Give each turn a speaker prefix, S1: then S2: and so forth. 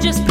S1: just